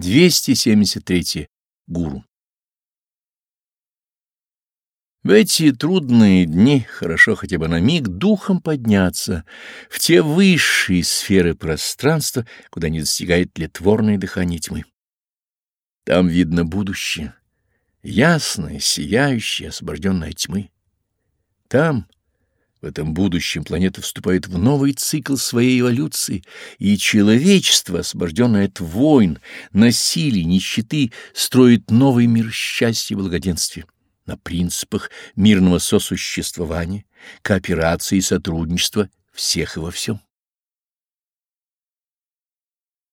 273. Гуру. В эти трудные дни хорошо хотя бы на миг духом подняться в те высшие сферы пространства, куда не достигает тлетворное дыхание тьмы. Там видно будущее, ясное, сияющее, освобожденное от тьмы. Там — в этом будущем планета вступает в новый цикл своей эволюции, и человечество, освобожденное от войн, насилий, нищеты, строит новый мир счастья и благоденствия на принципах мирного сосуществования, кооперации и сотрудничества всех и во всем.